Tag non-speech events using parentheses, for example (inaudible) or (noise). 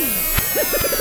Woo! (laughs)